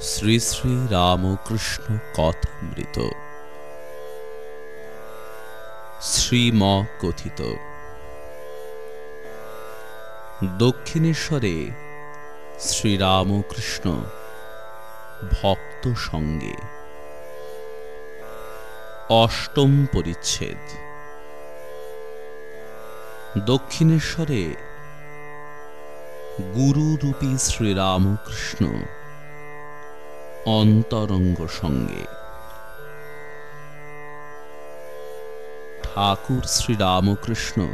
শ্রী শ্রী রামকৃষ্ণ কথামৃত। শ্রীম কথিত দক্ষিণেশ্বরে শ্রীরামকৃষ্ণ ভক্ত সঙ্গে। অষ্টম পরিচ্ছেদ। দক্ষিণেশ্বরে গুরুরূপী শ্রীরামকৃষ্ণ অন্তরঙ্গ সঙ্গে। ঠাকুর শ্রীরামকৃষ্ণ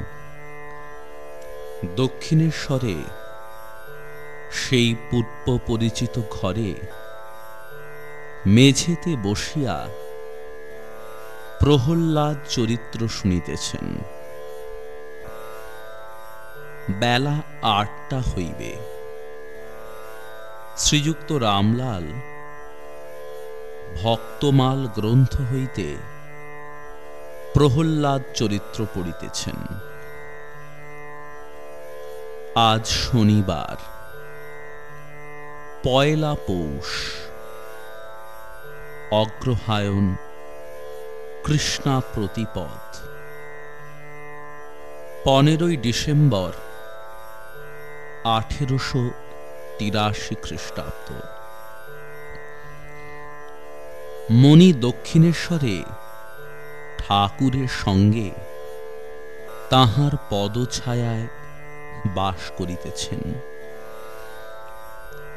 দক্ষিণেশ্বরে সেই পূর্ব পরিচিত ঘরে মেঝেতে বসিয়া প্রহল্লাদ চরিত্র শুনিতেছেন। বেলা আটটা হইবে। শ্রীযুক্ত রামলাল ভক্তমাল গ্রন্থ হইতে প্রহল্লাদ চরিত্র পড়িতেছেন। আজ শনিবার। পয়লা পৌষ। অগ্রহায়ণ কৃষ্ণা প্রতিপদ। পনেরোই ডিসেম্বর আঠেরোশো তিরাশি খ্রিস্টাব্দ। মণি দক্ষিণেশ্বরে, ঠাকুরের সঙ্গে তাহার পদছায়ায় বাস করিতেছেন।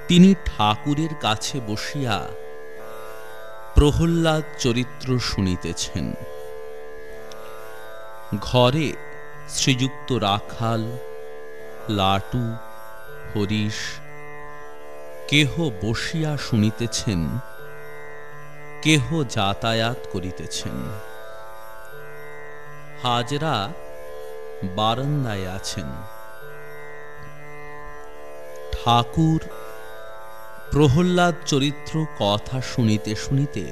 তিনি ঠাকুরের কাছে বসিয়া প্রহ্লাদ চরিত্র শুনিতেছেন। ঘরে শ্রীযুক্ত রাখাল, লাটু, হরিশ কেহ বসিয়া শুনিতেছেন। কেহ যাতায়াত করিতেছেন। হাজরা বারান্দায় আছেন। ঠাকুর প্রহ্লাদ চরিত্র কথা শুনিতে শুনিতে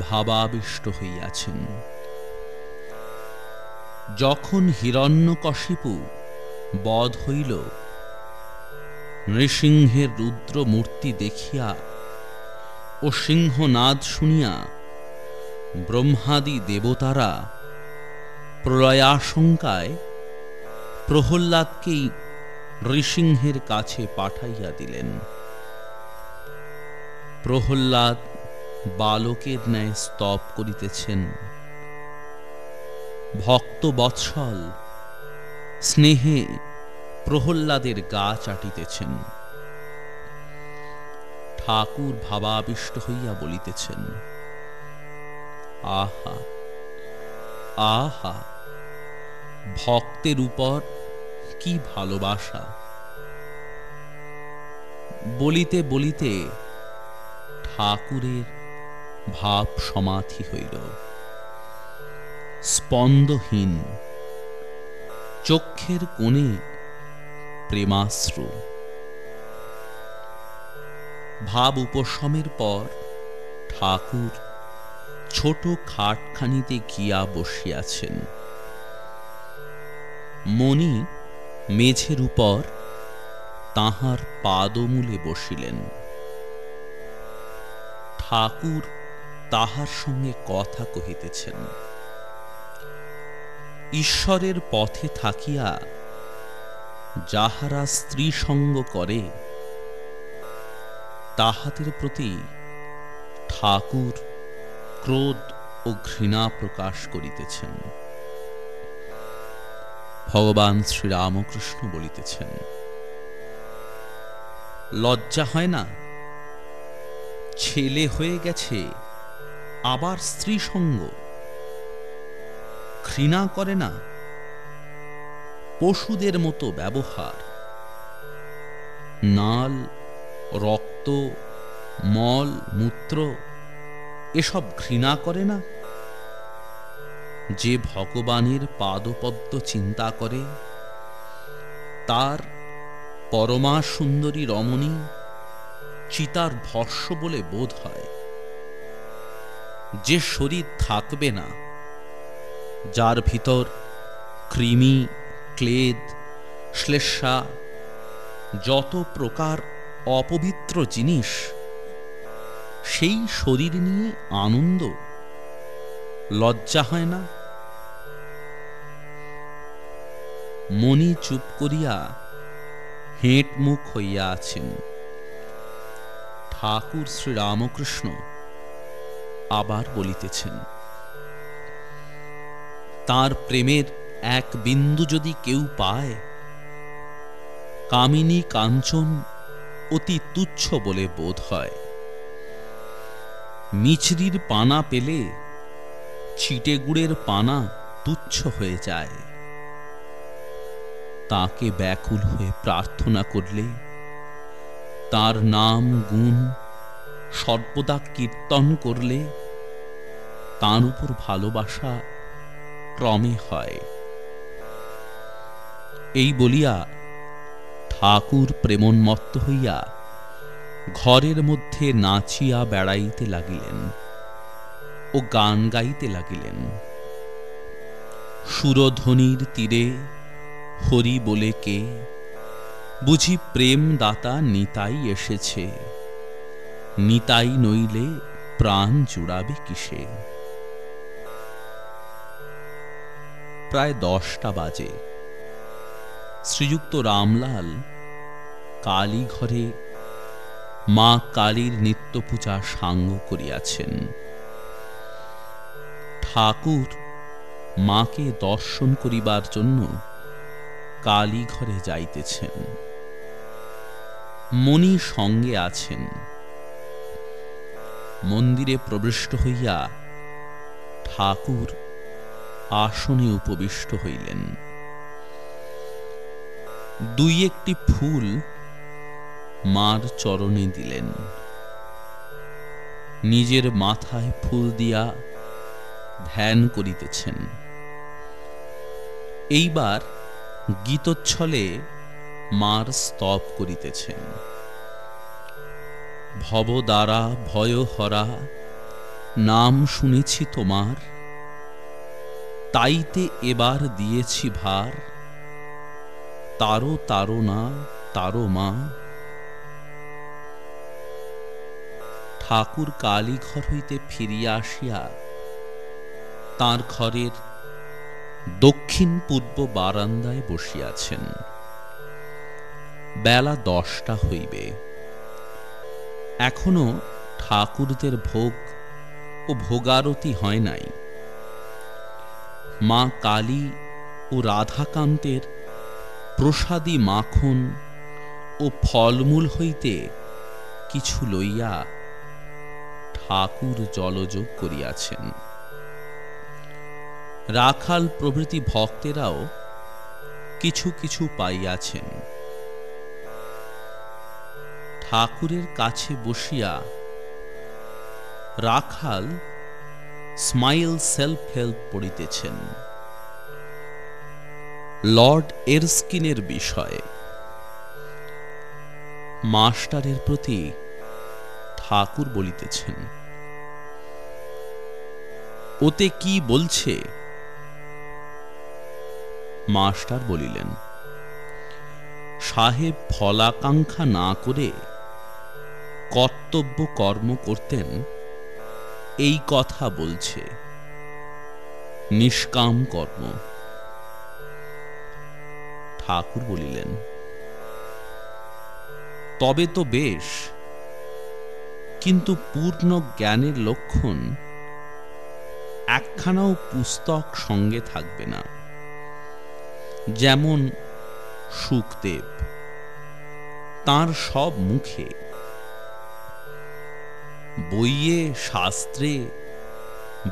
ভাবাবিষ্ট হইয়াছেন। যখন হিরণ্যকশিপু বধ হইল, নৃসিংহের রুদ্র মূর্তি দেখিয়া ও সিংহনাদ শুনিয়া ব্রহ্মাদি দেবতারা প্রলয়াশঙ্কায় প্রহ্লাদকেই নৃসিংহের কাছে পাঠাইয়া দিলেন। প্রহ্লাদ বালকের ন্যায় স্তব করিতেছেন। ভক্ত বৎসল স্নেহে প্রহ্লাদের গা চাটিতেছেন। ঠাকুর ভাবাবিষ্ট হইয়া বলিতেছেন, আহা আহা, ভক্তের উপর কি ভালোবাসা? বলিতে বলিতে ঠাকুরের ভাব সমাধি হইল। স্পন্দহীন চক্ষের কোণে প্রেমাশ্রু ভাব উপশমের পর ঠাকুর ছোট খাটখানিতে গিয়া বসিয়াছেন। মণি মেঝের উপর তাহার পাদমূলে বসিলেন। ঠাকুর তাহার সঙ্গে কথা কহিতেছেন, ঈশ্বরের পথে থাকিয়া যাহারা স্ত্রী সঙ্গ করে তাহাদের প্রতি ঠাকুর ক্রোধ ও ঘৃণা প্রকাশ করিতেছেন। ভগবান শ্রীরামকৃষ্ণ বলিতেছেন, লজ্জা হয় না? ছেলে হয়ে গেছে, আবার স্ত্রী সঙ্গ। ঘৃণা করে না? পশুদের মতো ব্যবহার। নাল রক্ত, মল, মূত্র, এসব ঘৃণা করে না? যে ভগবানের পাদপদ্ম চিন্তা করে, তার পরমা সুন্দরী রমণী চিতার ভস্য বলে বোধ হয়। যে শরীর থাকবে না, যার ভিতর কৃমি, ক্লেদ, শ্লেষা, যত প্রকার অপবিত্র জিনিস। সেই শরীর নিয়ে আনন্দ। লজ্জা হয় না? মনি চুপ করিয়া হেঁট মুখ হইয়া আছেন। ঠাকুর শ্রীরামকৃষ্ণ আবার বলিতেছেন, তার প্রেমের এক বিন্দু যদি কেউ পায়, কামিনী কাঞ্চন অতি তুচ্ছ বলে বোধ হয়। মিছরির পানা পেলে ছিটে গুড়ের পানা তুচ্ছ হয়ে যায়। তাকে ব্যাকুল হয়ে প্রার্থনা করলে তার নাম, গুণ সর্বদা কীর্তন করলে তার উপর ভালোবাসা ক্রমে হয়। এই বলিয়া ঠাকুর প্রেমন্মত্ত হইয়া ঘরের মধ্যে নাচিয়া বেড়াইতে লাগিলেন ও গান গাইতে লাগিলেন। সুরধ্বনির তীরে হরি বলে কে? বুঝি প্রেম দাতা নিতাই এসেছে। নিতাই নইলে প্রাণ জুড়াবে কিসে? প্রায় দশটা বাজে। শ্রীযুক্ত রামলাল কালী ঘরে মা কালীর নিত্য পূজা সাঙ্গ করিয়াছেন। ঠাকুর মাকে দর্শন করিবার জন্য কালী ঘরে যাইতেছেন। মণি সঙ্গে আছেন। মন্দিরে প্রবিষ্ট হইয়া ঠাকুর আসনে উপবিষ্ট হইলেন। দুই একটি ফুল মার চরণে দিলেন। নিজের মাথায় ফুল দিয়া ধ্যান করিতেছেন। এইবার গীতচ্ছলে মার স্তব করিতেছেন। ভব দ্বারা ভয় হরা নাম শুনেছি তোমার, তাইতে এবার দিয়েছি ভার। তারো তারো না, তারো মা। ঠাকুর কালী ঘর হইতে ফিরিয়া আসিয়া তার ঘরের দক্ষিণ পূর্ব বারান্দায় বসিয়াছেন। বেলা দশটা হইবে। এখনও ঠাকুরদের ভোগ ও ভোগারতি হয় নাই। মা কালী ও রাধাকান্তের প্রসাদী মাখন ও ফলমূল হইতে কিছু লইয়া ঠাকুর জলযোগ করিয়াছেন। রাখাল প্রভৃতি ভক্তেরাও কিছু কিছু পাইয়াছেন। ঠাকুরের কাছে বসিয়া রাখাল স্মাইল সেলফ হেল্প পড়িতেছেন। লর্ড এরস্কিনের বিষয়ে। মাস্টারের প্রতি ঠাকুর বলিতেছেন, ওতে কি বলছে? মাস্টার বলিলেন, সাহেব ফলাকাঙ্ক্ষা না করে কর্তব্য কর্ম করতেন, এই কথা বলছে। নিষ্কাম কর্ম। ঠাকুর বলিলেন, তবে তো বেশ, কিন্তু পূর্ণ জ্ঞানের লক্ষণ একখানাও পুস্তক সঙ্গে থাকবে না। যেমন সুখদেব, তার সব মুখে বইয়ে শাস্ত্রে,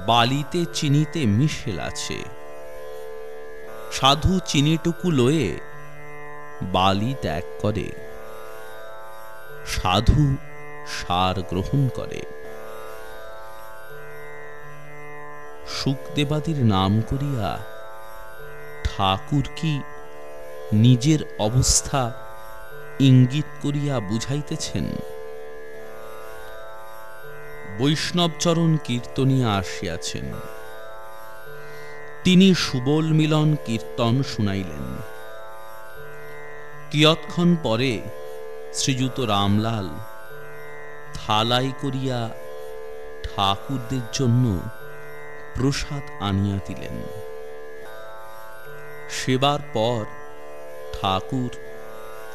বালিতে, চিনিতে মিশেল আছে। সাধু চিনিটুকু লয়ে বালি ত্যাগ করে। সাধু সার গ্রহণ করে। সুখদেবাদির নাম করিয়া ঠাকুর কি নিজের অবস্থা ইঙ্গিত করিয়া বুঝাইতেছেন? বৈষ্ণবচরণ কীর্তনিয়া আসিয়াছেন। তিনি সুবল মিলন কীর্তন শুনাইলেন। কিয়ৎক্ষণ পরে শ্রীযুত রামলাল থালাই করিয়া ঠাকুরদের জন্য প্রসাদ আনিয়া দিলেন। সেবার পর ঠাকুর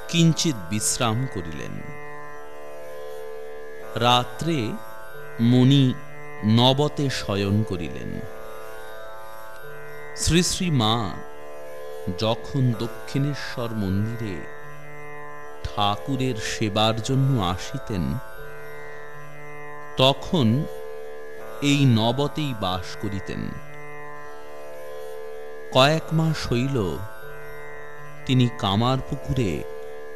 কিঞ্চিত বিশ্রাম করিলেন। রাত্রে মণি নবতে শয়ন করিলেন। শ্রী শ্রী মা, যখন দক্ষিণেশ্বর মন্দিরে ঠাকুরের সেবার জন্য আসিতেন, তখন এই নবতেই বাস করিতেন। কয়েক মাস হইল তিনি কামারপুকুরে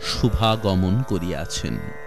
শুভাগমন করিয়াছেন।